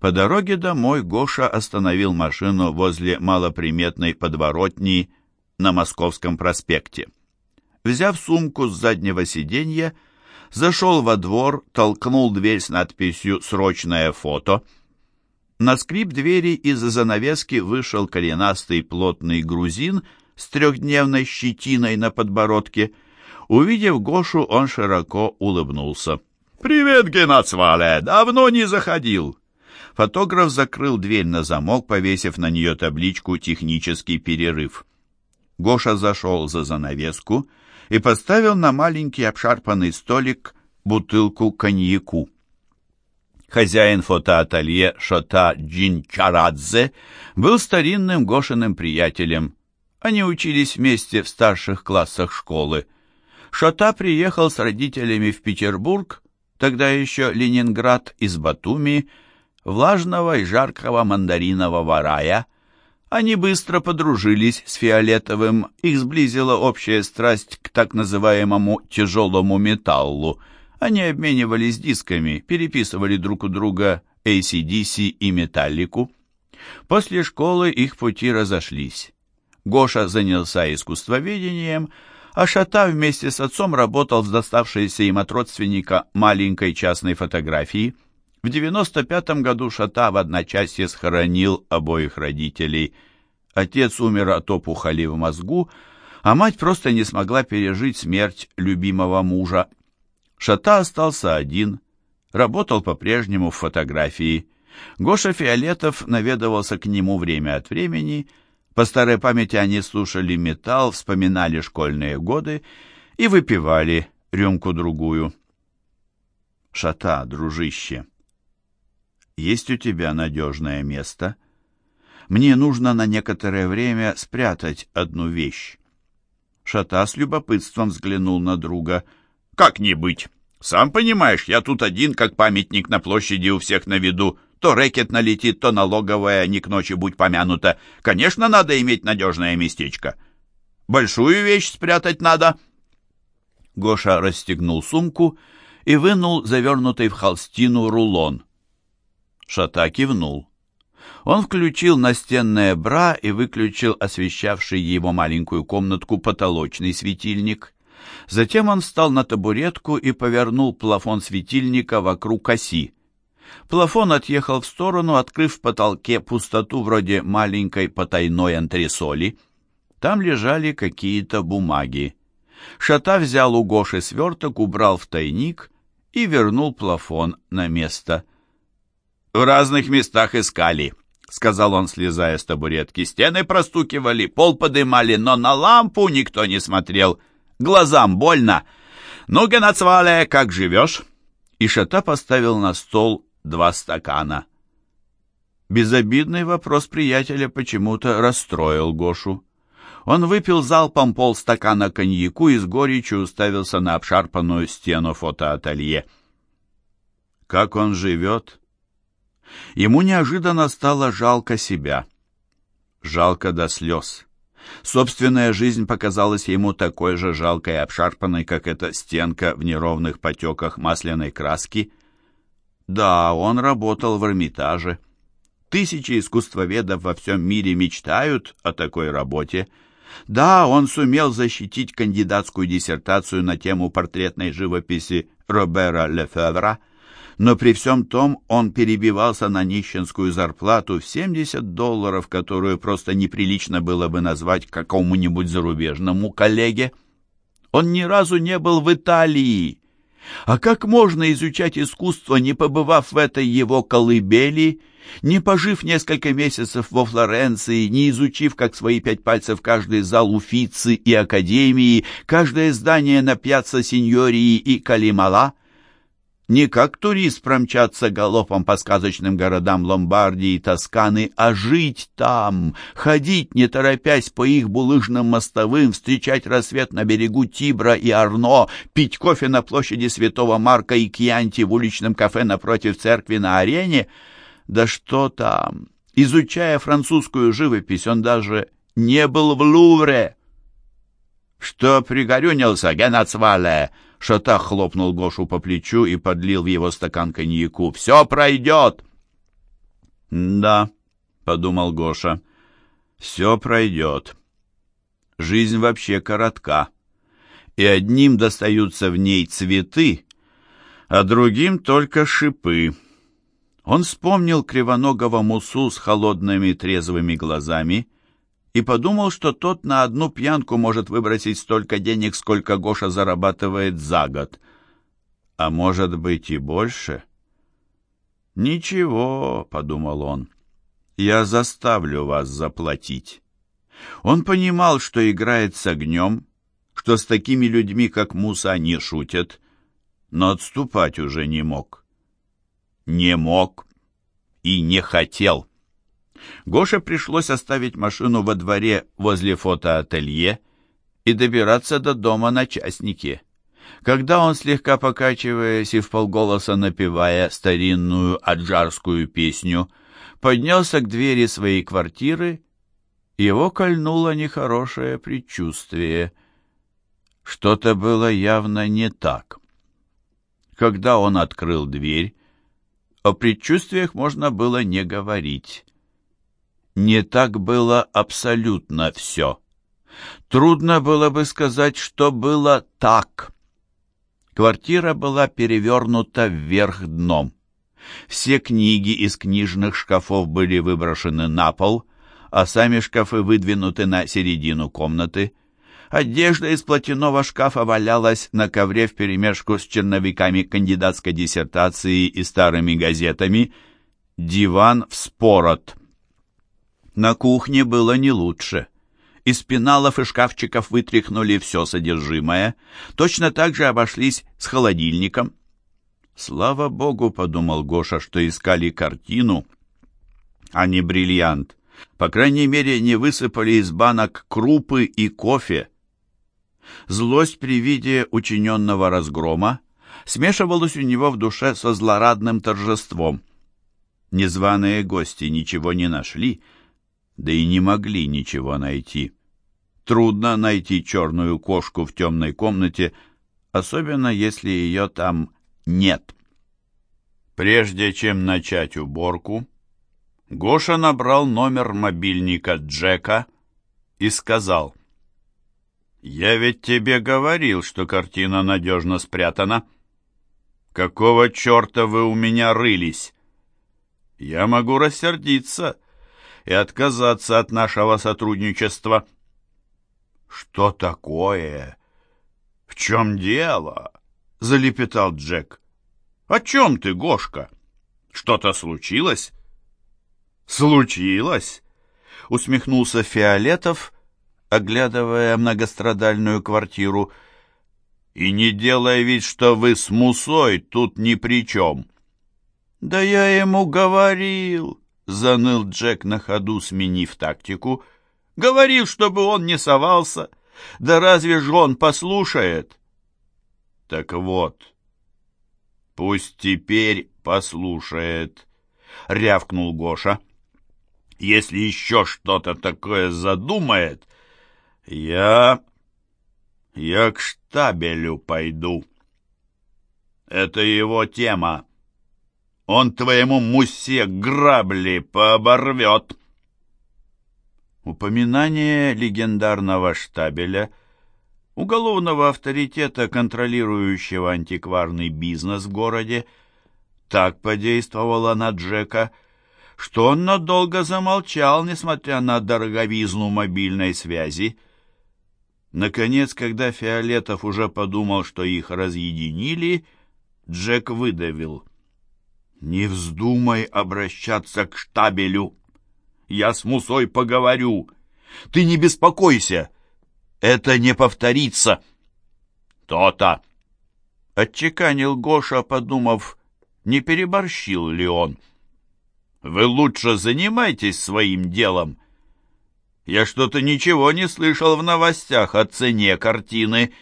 По дороге домой Гоша остановил машину возле малоприметной подворотни на Московском проспекте. Взяв сумку с заднего сиденья, зашел во двор, толкнул дверь с надписью «Срочное фото». На скрип двери из-за занавески вышел коренастый плотный грузин с трехдневной щетиной на подбородке. Увидев Гошу, он широко улыбнулся. «Привет, Геннадсвале! Давно не заходил!» Фотограф закрыл дверь на замок, повесив на нее табличку «Технический перерыв». Гоша зашел за занавеску и поставил на маленький обшарпанный столик бутылку коньяку. Хозяин фотоателье Шота Джинчарадзе был старинным Гошиным приятелем. Они учились вместе в старших классах школы. Шота приехал с родителями в Петербург, тогда еще Ленинград из Батуми, влажного и жаркого мандаринового рая. Они быстро подружились с Фиолетовым, их сблизила общая страсть к так называемому «тяжелому металлу». Они обменивались дисками, переписывали друг у друга ACDC и Металлику. После школы их пути разошлись. Гоша занялся искусствоведением, а Шата вместе с отцом работал с доставшейся им от родственника маленькой частной фотографией. В 95 году Шата в одночасье схоронил обоих родителей. Отец умер от опухоли в мозгу, а мать просто не смогла пережить смерть любимого мужа. Шата остался один, работал по-прежнему в фотографии. Гоша Фиолетов наведывался к нему время от времени. По старой памяти они слушали металл, вспоминали школьные годы и выпивали рюмку-другую. «Шата, дружище», есть у тебя надежное место? Мне нужно на некоторое время спрятать одну вещь. Шата с любопытством взглянул на друга. Как не быть? Сам понимаешь, я тут один, как памятник на площади у всех на виду. То рэкет налетит, то налоговая, не к ночи будь помянута. Конечно, надо иметь надежное местечко. Большую вещь спрятать надо. Гоша расстегнул сумку и вынул завернутый в холстину рулон. Шата кивнул. Он включил настенное бра и выключил освещавший его маленькую комнатку потолочный светильник. Затем он встал на табуретку и повернул плафон светильника вокруг оси. Плафон отъехал в сторону, открыв в потолке пустоту вроде маленькой потайной антресоли. Там лежали какие-то бумаги. Шата взял у Гоши сверток, убрал в тайник и вернул плафон на место. «В разных местах искали», — сказал он, слезая с табуретки. «Стены простукивали, пол подымали, но на лампу никто не смотрел. Глазам больно. Ну, Геннадсвале, как живешь?» И Шата поставил на стол два стакана. Безобидный вопрос приятеля почему-то расстроил Гошу. Он выпил залпом полстакана коньяку и с горечью уставился на обшарпанную стену фотоателье. «Как он живет?» Ему неожиданно стало жалко себя. Жалко до слез. Собственная жизнь показалась ему такой же жалкой и обшарпанной, как эта стенка в неровных потеках масляной краски. Да, он работал в Эрмитаже. Тысячи искусствоведов во всем мире мечтают о такой работе. Да, он сумел защитить кандидатскую диссертацию на тему портретной живописи Робера Лефевра – но при всем том он перебивался на нищенскую зарплату в 70 долларов, которую просто неприлично было бы назвать какому-нибудь зарубежному коллеге. Он ни разу не был в Италии. А как можно изучать искусство, не побывав в этой его колыбели, не пожив несколько месяцев во Флоренции, не изучив, как свои пять пальцев, каждый зал Уфицы и Академии, каждое здание на пьяцца Синьории и Калимала? Не как турист промчаться галопом по сказочным городам Ломбардии и Тосканы, а жить там, ходить, не торопясь по их булыжным мостовым, встречать рассвет на берегу Тибра и Арно, пить кофе на площади Святого Марка и Кьянти в уличном кафе напротив церкви на арене. Да что там! Изучая французскую живопись, он даже не был в Лувре. «Что пригорюнился, Геннадсвале?» Шата хлопнул Гошу по плечу и подлил в его стакан коньяку. «Все пройдет!» «Да», — подумал Гоша, — «все пройдет. Жизнь вообще коротка, и одним достаются в ней цветы, а другим только шипы». Он вспомнил кривоногого мусу с холодными трезвыми глазами и подумал, что тот на одну пьянку может выбросить столько денег, сколько Гоша зарабатывает за год. А может быть и больше? «Ничего», — подумал он, — «я заставлю вас заплатить». Он понимал, что играет с огнем, что с такими людьми, как Муса, не шутят, но отступать уже не мог. Не мог и не хотел. Гоше пришлось оставить машину во дворе возле фотоателье и добираться до дома на частнике. Когда он, слегка покачиваясь и вполголоса напевая старинную аджарскую песню, поднялся к двери своей квартиры, его кольнуло нехорошее предчувствие. Что-то было явно не так. Когда он открыл дверь, о предчувствиях можно было не говорить. Не так было абсолютно все. Трудно было бы сказать, что было так. Квартира была перевернута вверх дном. Все книги из книжных шкафов были выброшены на пол, а сами шкафы выдвинуты на середину комнаты. Одежда из платяного шкафа валялась на ковре вперемешку с черновиками кандидатской диссертации и старыми газетами. Диван вспорот. На кухне было не лучше. Из пеналов и шкафчиков вытряхнули все содержимое. Точно так же обошлись с холодильником. «Слава богу», — подумал Гоша, — что искали картину, а не бриллиант. По крайней мере, не высыпали из банок крупы и кофе. Злость при виде учиненного разгрома смешивалась у него в душе со злорадным торжеством. Незваные гости ничего не нашли, да и не могли ничего найти. Трудно найти черную кошку в темной комнате, особенно если ее там нет. Прежде чем начать уборку, Гоша набрал номер мобильника Джека и сказал — «Я ведь тебе говорил, что картина надежно спрятана. Какого черта вы у меня рылись? Я могу рассердиться и отказаться от нашего сотрудничества». «Что такое? В чем дело?» — залепетал Джек. «О чем ты, Гошка? Что-то случилось?» «Случилось?» — усмехнулся Фиолетов — оглядывая многострадальную квартиру. «И не делая вид, что вы с Мусой тут ни при чем». «Да я ему говорил», — заныл Джек на ходу, сменив тактику. «Говорил, чтобы он не совался. Да разве же он послушает?» «Так вот, пусть теперь послушает», — рявкнул Гоша. «Если еще что-то такое задумает, «Я... я к штабелю пойду. Это его тема. Он твоему мусе грабли пооборвет». Упоминание легендарного штабеля, уголовного авторитета, контролирующего антикварный бизнес в городе, так подействовало на Джека, что он надолго замолчал, несмотря на дороговизну мобильной связи, Наконец, когда Фиолетов уже подумал, что их разъединили, Джек выдавил. «Не вздумай обращаться к штабелю. Я с Мусой поговорю. Ты не беспокойся. Это не повторится». «То-то!» — отчеканил Гоша, подумав, не переборщил ли он. «Вы лучше занимайтесь своим делом. Я что-то ничего не слышал в новостях о цене картины.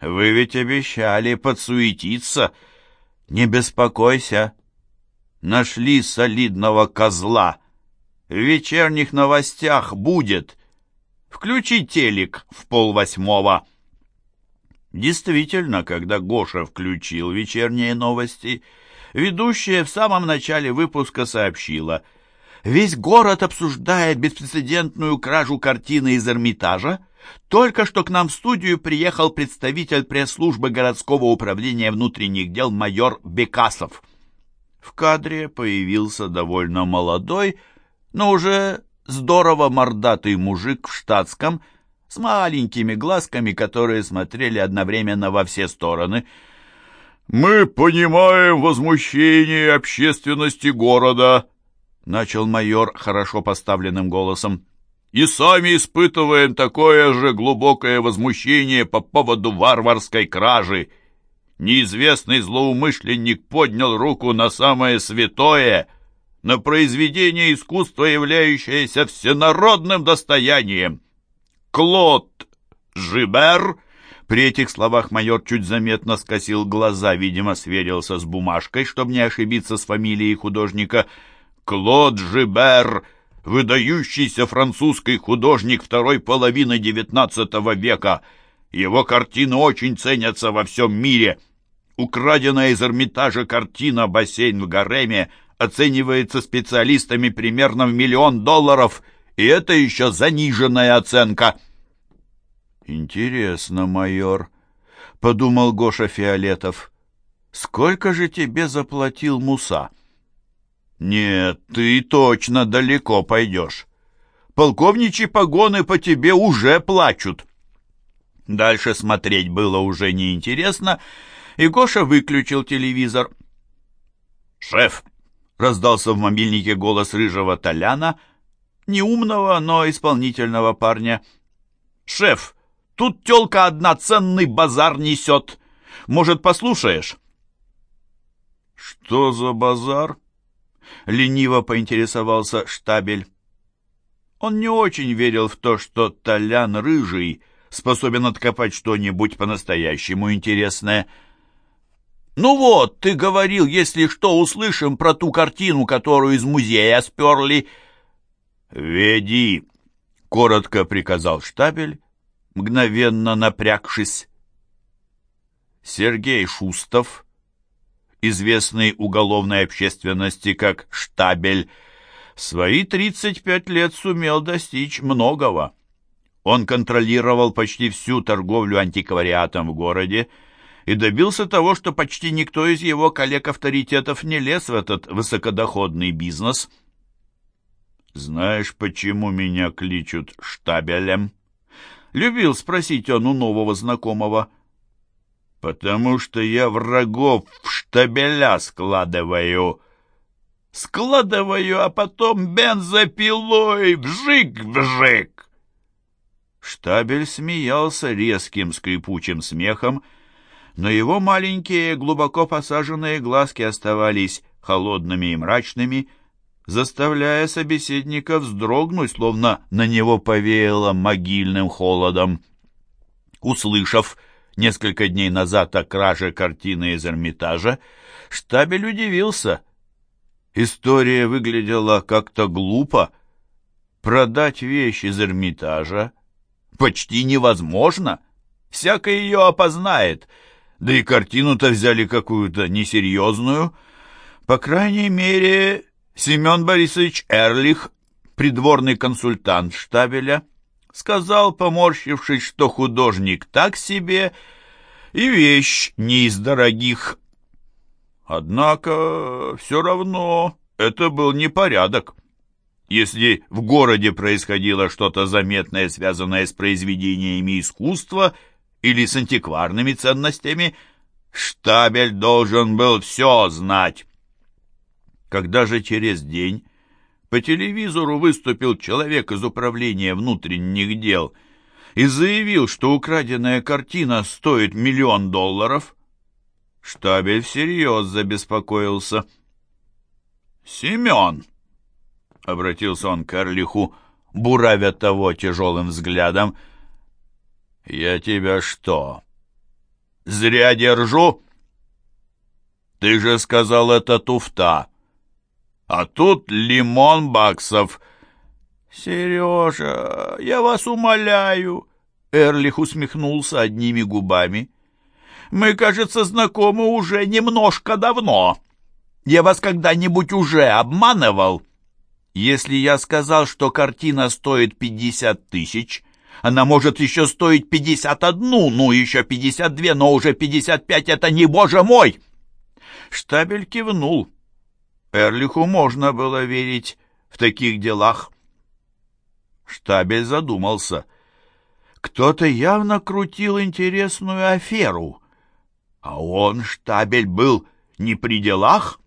Вы ведь обещали подсуетиться. Не беспокойся. Нашли солидного козла. В вечерних новостях будет. Включи телек в полвосьмого. Действительно, когда Гоша включил вечерние новости, Ведущая в самом начале выпуска сообщила, «Весь город обсуждает беспрецедентную кражу картины из Эрмитажа. Только что к нам в студию приехал представитель пресс-службы городского управления внутренних дел майор Бекасов». В кадре появился довольно молодой, но уже здорово мордатый мужик в штатском с маленькими глазками, которые смотрели одновременно во все стороны – «Мы понимаем возмущение общественности города», — начал майор хорошо поставленным голосом, «и сами испытываем такое же глубокое возмущение по поводу варварской кражи. Неизвестный злоумышленник поднял руку на самое святое, на произведение искусства, являющееся всенародным достоянием. Клод Жибер при этих словах майор чуть заметно скосил глаза, видимо, сверился с бумажкой, чтобы не ошибиться с фамилией художника. «Клод Жибер, выдающийся французский художник второй половины XIX века. Его картины очень ценятся во всем мире. Украденная из Эрмитажа картина «Бассейн в гареме» оценивается специалистами примерно в миллион долларов, и это еще заниженная оценка». «Интересно, майор», — подумал Гоша Фиолетов. «Сколько же тебе заплатил Муса?» «Нет, ты точно далеко пойдешь. Полковничьи погоны по тебе уже плачут». Дальше смотреть было уже неинтересно, и Гоша выключил телевизор. «Шеф!» — раздался в мобильнике голос рыжего Толяна, неумного, но исполнительного парня. «Шеф, Тут тёлка одна ценный базар несет. Может, послушаешь?» «Что за базар?» — лениво поинтересовался штабель. Он не очень верил в то, что Толян Рыжий способен откопать что-нибудь по-настоящему интересное. «Ну вот, ты говорил, если что, услышим про ту картину, которую из музея сперли». «Веди», — коротко приказал штабель мгновенно напрягшись. Сергей Шустов, известный уголовной общественности как Штабель, свои 35 лет сумел достичь многого. Он контролировал почти всю торговлю антиквариатом в городе и добился того, что почти никто из его коллег-авторитетов не лез в этот высокодоходный бизнес. «Знаешь, почему меня кличут Штабелем?» Любил спросить он у нового знакомого. «Потому что я врагов в штабеля складываю». «Складываю, а потом бензопилой вжик-вжик!» Штабель смеялся резким скрипучим смехом, но его маленькие, глубоко посаженные глазки оставались холодными и мрачными, заставляя собеседника вздрогнуть, словно на него повеяло могильным холодом. Услышав несколько дней назад о краже картины из Эрмитажа, Штабель удивился. История выглядела как-то глупо. Продать вещь из Эрмитажа почти невозможно. Всяко ее опознает. Да и картину-то взяли какую-то несерьезную. По крайней мере, Семен Борисович Эрлих, придворный консультант Штабеля, сказал, поморщившись, что художник так себе и вещь не из дорогих. Однако все равно это был непорядок. Если в городе происходило что-то заметное, связанное с произведениями искусства или с антикварными ценностями, Штабель должен был все знать. Когда же через день по телевизору выступил человек из управления внутренних дел и заявил, что украденная картина стоит миллион долларов, штабель всерьез забеспокоился. «Семен!» — обратился он к Эрлиху, буравя того тяжелым взглядом. «Я тебя что, зря держу?» «Ты же сказал, это туфта!» а тут лимон баксов. «Сережа, я вас умоляю!» Эрлих усмехнулся одними губами. «Мы, кажется, знакомы уже немножко давно. Я вас когда-нибудь уже обманывал? Если я сказал, что картина стоит пятьдесят тысяч, она может еще стоить пятьдесят одну, ну еще пятьдесят две, но уже пятьдесят пять — это не боже мой!» Штабель кивнул. Эрлиху можно было верить в таких делах. Штабель задумался. Кто-то явно крутил интересную аферу. А он, Штабель, был не при делах?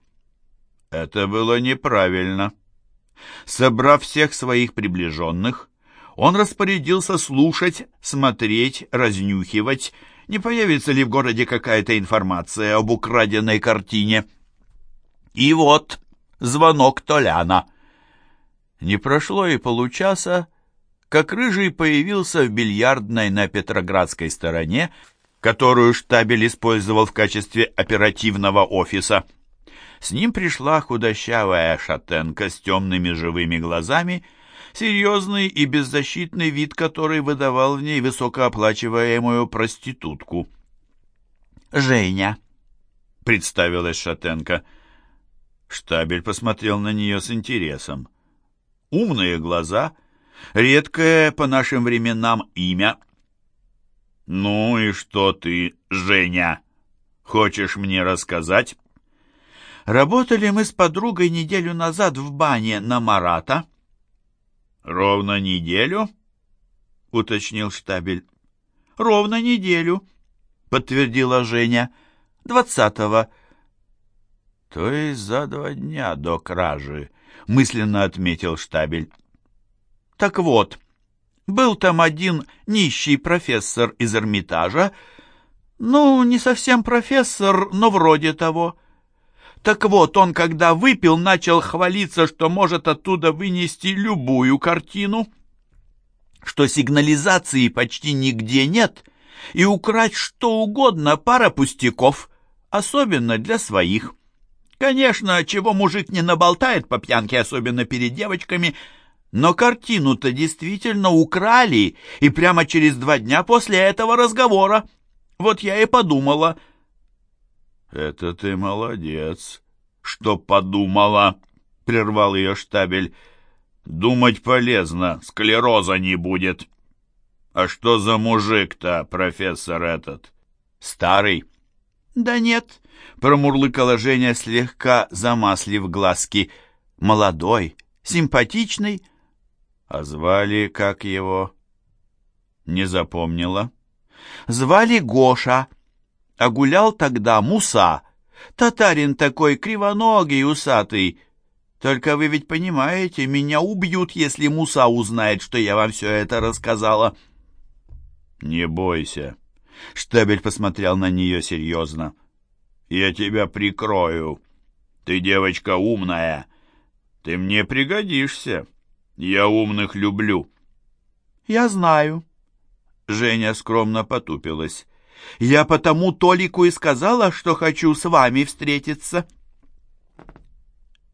Это было неправильно. Собрав всех своих приближенных, он распорядился слушать, смотреть, разнюхивать, не появится ли в городе какая-то информация об украденной картине. И вот звонок Толяна. Не прошло и получаса, как Рыжий появился в бильярдной на Петроградской стороне, которую штабель использовал в качестве оперативного офиса. С ним пришла худощавая шатенка с темными живыми глазами, серьезный и беззащитный вид который выдавал в ней высокооплачиваемую проститутку. «Женя», — представилась шатенка. Штабель посмотрел на нее с интересом. Умные глаза — Редкое по нашим временам имя. Ну и что ты, Женя, хочешь мне рассказать? Работали мы с подругой неделю назад в бане на Марата. Ровно неделю? Уточнил штабель. Ровно неделю, подтвердила Женя. Двадцатого. То есть за два дня до кражи, мысленно отметил штабель. Так вот, был там один нищий профессор из Эрмитажа, ну, не совсем профессор, но вроде того. Так вот, он, когда выпил, начал хвалиться, что может оттуда вынести любую картину, что сигнализации почти нигде нет, и украть что угодно пара пустяков, особенно для своих. Конечно, чего мужик не наболтает по пьянке, особенно перед девочками – но картину-то действительно украли, и прямо через два дня после этого разговора. Вот я и подумала. «Это ты молодец, что подумала», — прервал ее штабель. «Думать полезно, склероза не будет». «А что за мужик-то, профессор этот? Старый?» «Да нет», — промурлыкала Женя, слегка замаслив глазки. «Молодой, симпатичный, а звали как его? Не запомнила. Звали Гоша, а гулял тогда Муса. Татарин такой кривоногий, усатый. Только вы ведь понимаете, меня убьют, если Муса узнает, что я вам все это рассказала. Не бойся. Штабель посмотрел на нее серьезно. Я тебя прикрою. Ты девочка умная. Ты мне пригодишься. Я умных люблю. Я знаю. Женя скромно потупилась. Я потому Толику и сказала, что хочу с вами встретиться.